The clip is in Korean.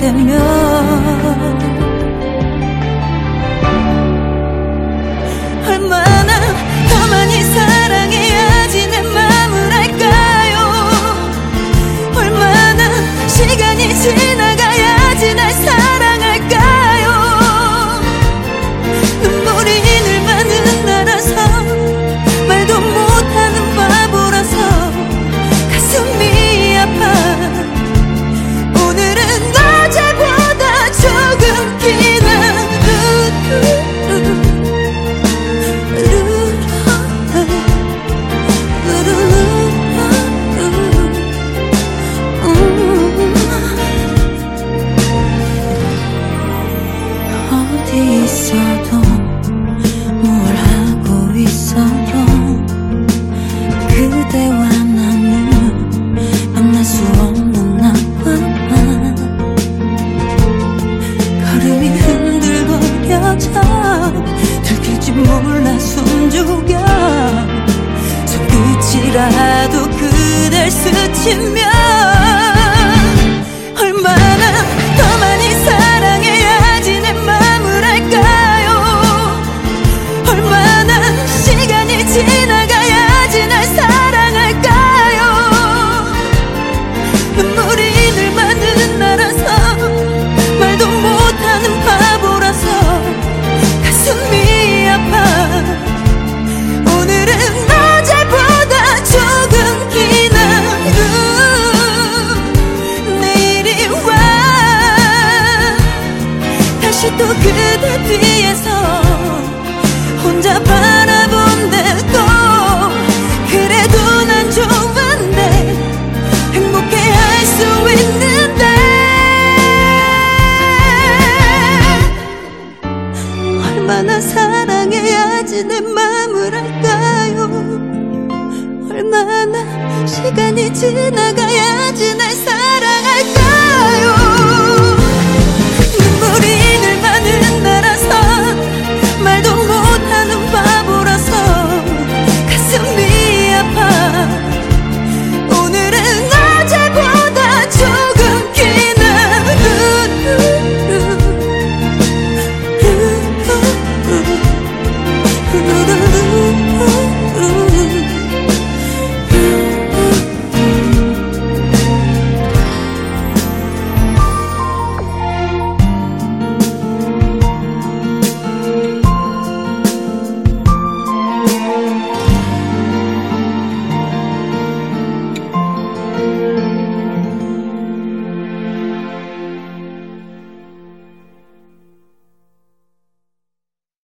temor. 있어도 뭘 하고 있어도 그대와 나는 만날 수 없는 나와만 걸음이 흔들거려져 들킬지 몰라 숨죽여 손끝이라도 그댈 스치면 얼마나 사랑해야지 내 마음을 알까요? 얼마나 시간이 지나가야지 날 사랑